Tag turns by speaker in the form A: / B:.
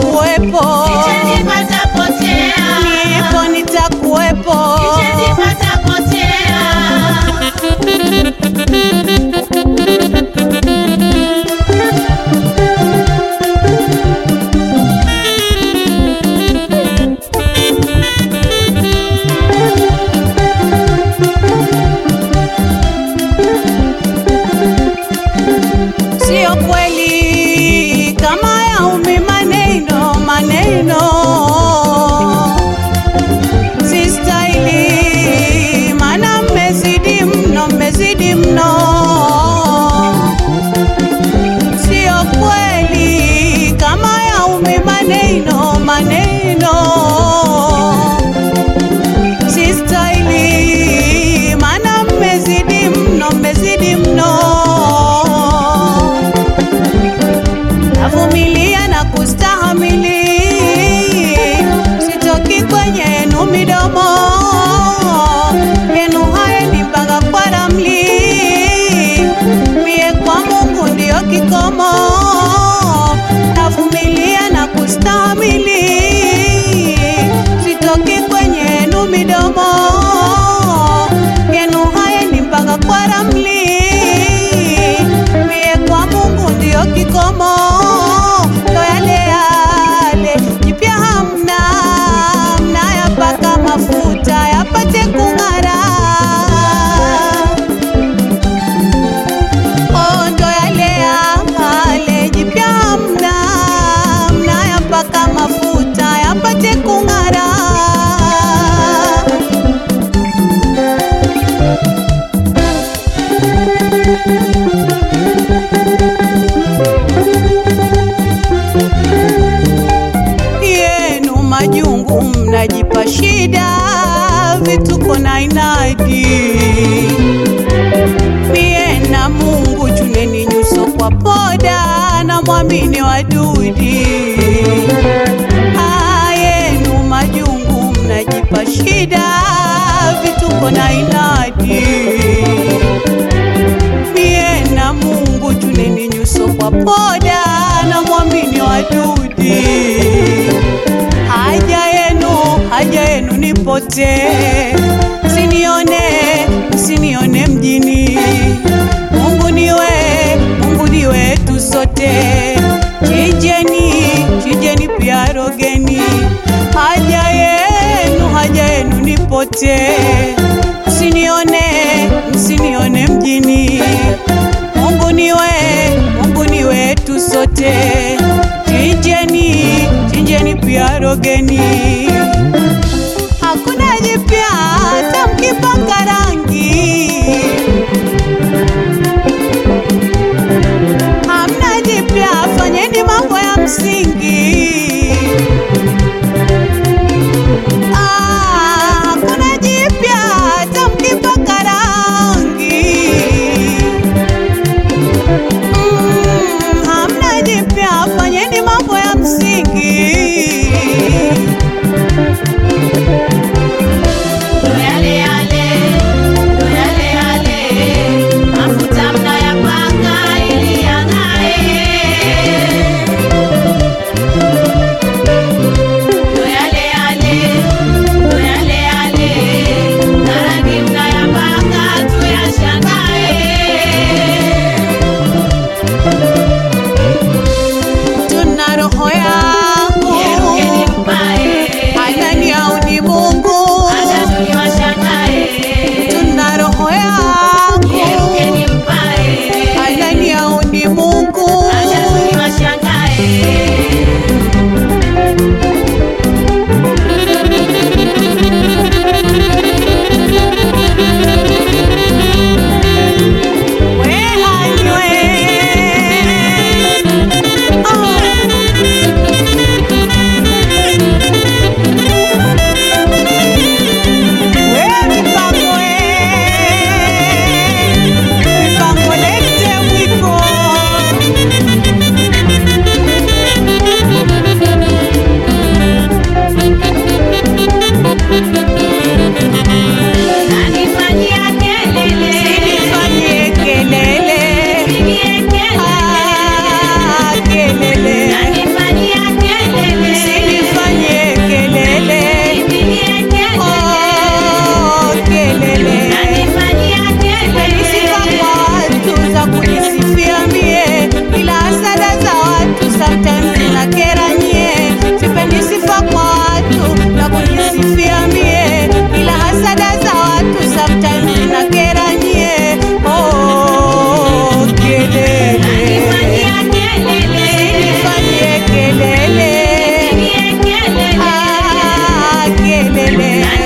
A: cuerpo. Yenu midomo yenu, haendi mpaka kwa ramli. Mie kwa Mungu ndiyo kikomo, ndo yale yale, jipya hamna, mnayapaka mafuta yapate kung'ara. Inadi. Mie na Mungu chuneni nyuso kwa poda na mwamini wadudi. dudi ayenu majungu mnajipa shida, vituko na inadi. Mie na Mungu chuneni nyuso kwa poda na mwamini wadudi. Haja yenu, haja yenu nipotee, nipotee, msinione, msinione mjini. Mungu niwe, Mungu ni wetu sote, chinjeni, chinjeni pia rogeni. Hakuna jipya hata lele.